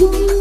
Come